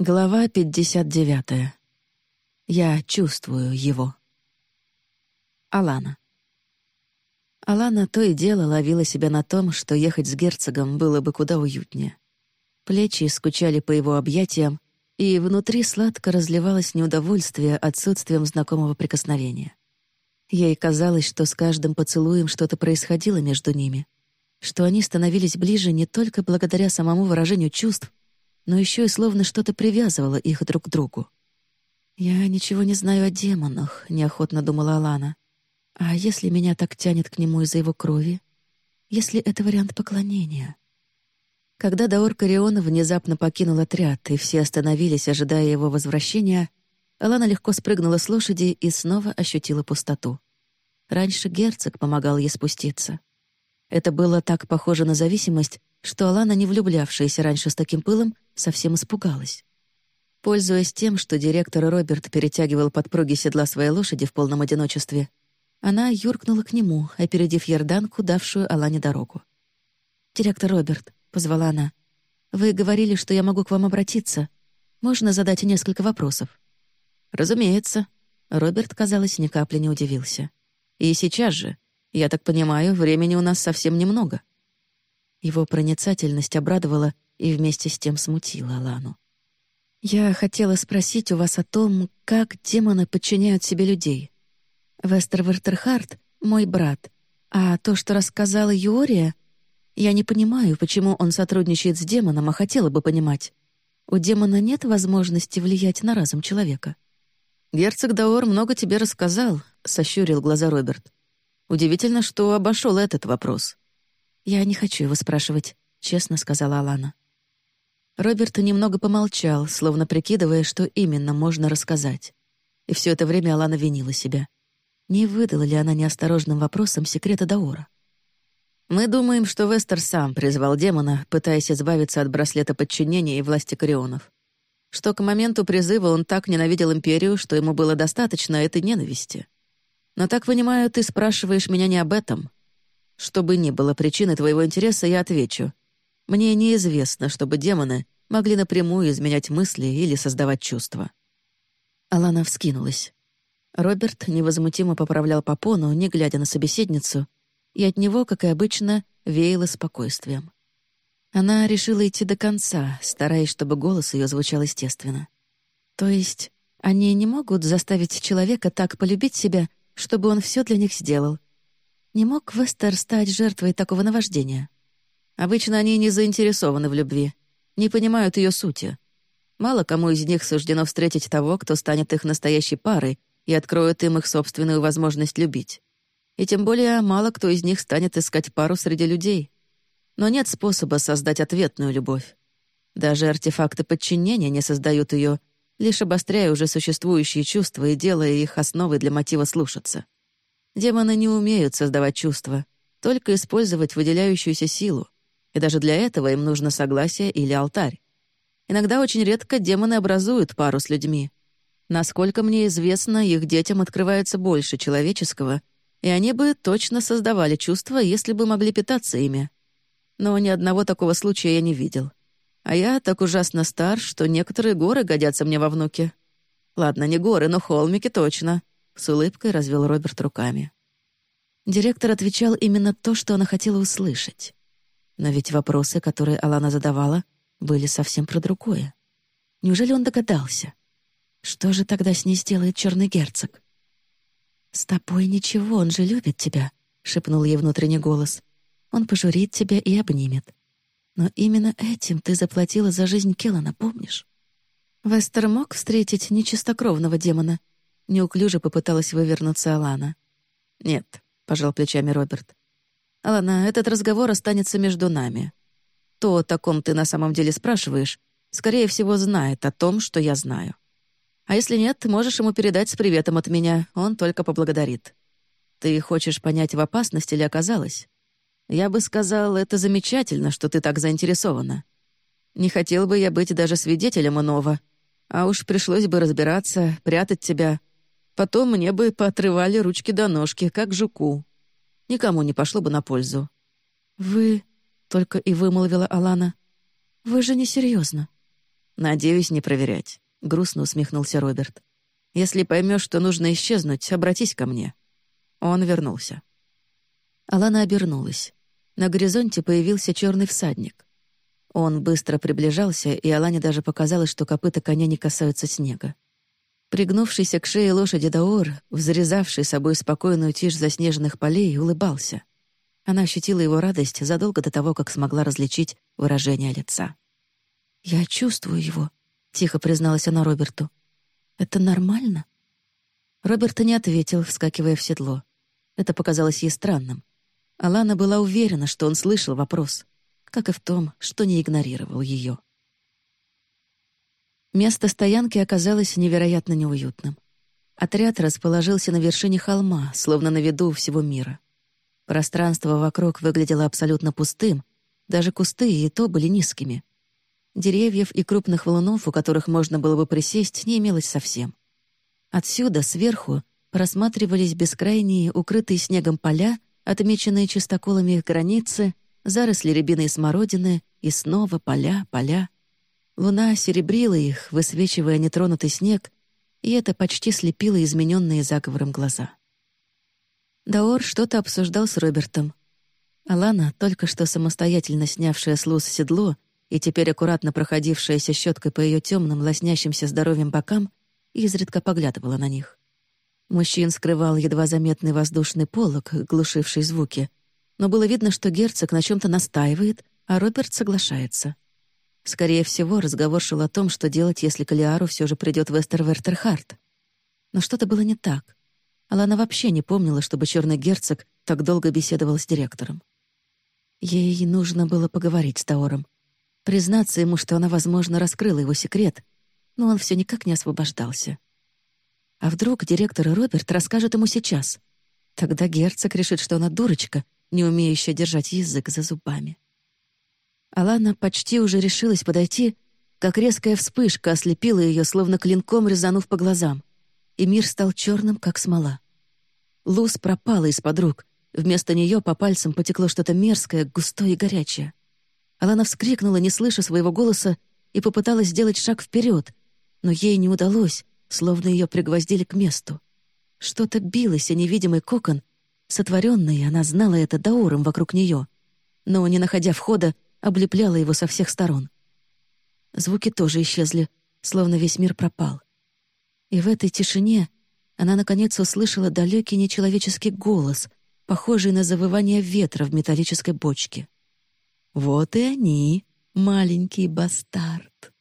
Глава 59. Я чувствую его. Алана. Алана то и дело ловила себя на том, что ехать с герцогом было бы куда уютнее. Плечи скучали по его объятиям, и внутри сладко разливалось неудовольствие отсутствием знакомого прикосновения. Ей казалось, что с каждым поцелуем что-то происходило между ними, что они становились ближе не только благодаря самому выражению чувств, но еще и словно что-то привязывало их друг к другу. «Я ничего не знаю о демонах», — неохотно думала Алана. «А если меня так тянет к нему из-за его крови? Если это вариант поклонения?» Когда Даор Кариона внезапно покинул отряд, и все остановились, ожидая его возвращения, Алана легко спрыгнула с лошади и снова ощутила пустоту. Раньше герцог помогал ей спуститься. Это было так похоже на зависимость, что Алана, не влюблявшаяся раньше с таким пылом, совсем испугалась. Пользуясь тем, что директор Роберт перетягивал подпруги седла своей лошади в полном одиночестве, она юркнула к нему, опередив Ярданку, давшую Алане дорогу. «Директор Роберт», — позвала она, — «вы говорили, что я могу к вам обратиться. Можно задать несколько вопросов?» «Разумеется». Роберт, казалось, ни капли не удивился. «И сейчас же. Я так понимаю, времени у нас совсем немного». Его проницательность обрадовала и вместе с тем смутила Лану. «Я хотела спросить у вас о том, как демоны подчиняют себе людей. Вестер Вертерхард — мой брат, а то, что рассказала Юория, я не понимаю, почему он сотрудничает с демоном, а хотела бы понимать. У демона нет возможности влиять на разум человека». «Герцог Даор много тебе рассказал», — сощурил глаза Роберт. «Удивительно, что обошел этот вопрос». «Я не хочу его спрашивать», — честно сказала Алана. Роберт немного помолчал, словно прикидывая, что именно можно рассказать. И все это время Алана винила себя. Не выдала ли она неосторожным вопросом секрета Даора? «Мы думаем, что Вестер сам призвал демона, пытаясь избавиться от браслета подчинения и власти Корионов. Что к моменту призыва он так ненавидел Империю, что ему было достаточно этой ненависти. Но так понимаю, ты спрашиваешь меня не об этом. Что бы ни было причиной твоего интереса, я отвечу. Мне неизвестно, чтобы демоны могли напрямую изменять мысли или создавать чувства». Алана вскинулась. Роберт невозмутимо поправлял попону, не глядя на собеседницу, и от него, как и обычно, веяло спокойствием. Она решила идти до конца, стараясь, чтобы голос ее звучал естественно. То есть они не могут заставить человека так полюбить себя, чтобы он все для них сделал, не мог Вестер стать жертвой такого наваждения? Обычно они не заинтересованы в любви, не понимают ее сути. Мало кому из них суждено встретить того, кто станет их настоящей парой и откроет им их собственную возможность любить. И тем более мало кто из них станет искать пару среди людей. Но нет способа создать ответную любовь. Даже артефакты подчинения не создают ее, лишь обостряя уже существующие чувства и делая их основой для мотива слушаться. Демоны не умеют создавать чувства, только использовать выделяющуюся силу, и даже для этого им нужно согласие или алтарь. Иногда очень редко демоны образуют пару с людьми. Насколько мне известно, их детям открывается больше человеческого, и они бы точно создавали чувства, если бы могли питаться ими. Но ни одного такого случая я не видел. А я так ужасно стар, что некоторые горы годятся мне во внуки. Ладно, не горы, но холмики точно. С улыбкой развел Роберт руками. Директор отвечал именно то, что она хотела услышать. Но ведь вопросы, которые Алана задавала, были совсем про другое. Неужели он догадался? Что же тогда с ней сделает черный герцог? «С тобой ничего, он же любит тебя», — шепнул ей внутренний голос. «Он пожурит тебя и обнимет. Но именно этим ты заплатила за жизнь Келлана, помнишь?» Вестер мог встретить нечистокровного демона, Неуклюже попыталась вывернуться Алана. «Нет», — пожал плечами Роберт. «Алана, этот разговор останется между нами. То, о ком ты на самом деле спрашиваешь, скорее всего, знает о том, что я знаю. А если нет, можешь ему передать с приветом от меня, он только поблагодарит. Ты хочешь понять, в опасности ли оказалась? Я бы сказал, это замечательно, что ты так заинтересована. Не хотел бы я быть даже свидетелем иного, а уж пришлось бы разбираться, прятать тебя, Потом мне бы поотрывали ручки до ножки, как жуку. Никому не пошло бы на пользу. «Вы...» — только и вымолвила Алана. «Вы же не серьезно. «Надеюсь, не проверять», — грустно усмехнулся Роберт. «Если поймешь, что нужно исчезнуть, обратись ко мне». Он вернулся. Алана обернулась. На горизонте появился черный всадник. Он быстро приближался, и Алане даже показалось, что копыта коня не касаются снега. Пригнувшийся к шее лошади Даор, взрезавший собой спокойную тишь заснеженных полей, улыбался. Она ощутила его радость задолго до того, как смогла различить выражение лица. «Я чувствую его», — тихо призналась она Роберту. «Это нормально?» Роберт не ответил, вскакивая в седло. Это показалось ей странным. Алана была уверена, что он слышал вопрос, как и в том, что не игнорировал ее. Место стоянки оказалось невероятно неуютным. Отряд расположился на вершине холма, словно на виду всего мира. Пространство вокруг выглядело абсолютно пустым, даже кусты и то были низкими. Деревьев и крупных валунов, у которых можно было бы присесть, не имелось совсем. Отсюда, сверху, просматривались бескрайние, укрытые снегом поля, отмеченные чистоколами их границы, заросли рябины и смородины, и снова поля, поля. Луна серебрила их, высвечивая нетронутый снег, и это почти слепило измененные заговором глаза. Даор что-то обсуждал с Робертом. Алана, только что самостоятельно снявшая с Луз седло и теперь аккуратно проходившаяся щеткой по ее темным, лоснящимся здоровьем бокам, изредка поглядывала на них. Мужчин скрывал едва заметный воздушный полог, глушивший звуки, но было видно, что герцог на чем то настаивает, а Роберт соглашается. Скорее всего, разговор шел о том, что делать, если Калиару все же придет в Эстервертерхарт. Но что-то было не так. Алана вообще не помнила, чтобы черный герцог так долго беседовал с директором. Ей нужно было поговорить с Таором. Признаться ему, что она, возможно, раскрыла его секрет, но он все никак не освобождался. А вдруг директор Роберт расскажут ему сейчас? Тогда герцог решит, что она дурочка, не умеющая держать язык за зубами. Алана почти уже решилась подойти, как резкая вспышка ослепила ее, словно клинком резанув по глазам, и мир стал черным, как смола. Луз пропала из-под рук, вместо нее по пальцам потекло что-то мерзкое, густое и горячее. Алана вскрикнула, не слыша своего голоса, и попыталась сделать шаг вперед, но ей не удалось, словно ее пригвоздили к месту. Что-то билось о невидимый кокон, сотворенный, она знала это дауром вокруг нее, но, не находя входа, облепляла его со всех сторон. Звуки тоже исчезли, словно весь мир пропал. И в этой тишине она, наконец, услышала далекий нечеловеческий голос, похожий на завывание ветра в металлической бочке. «Вот и они, маленький бастард!»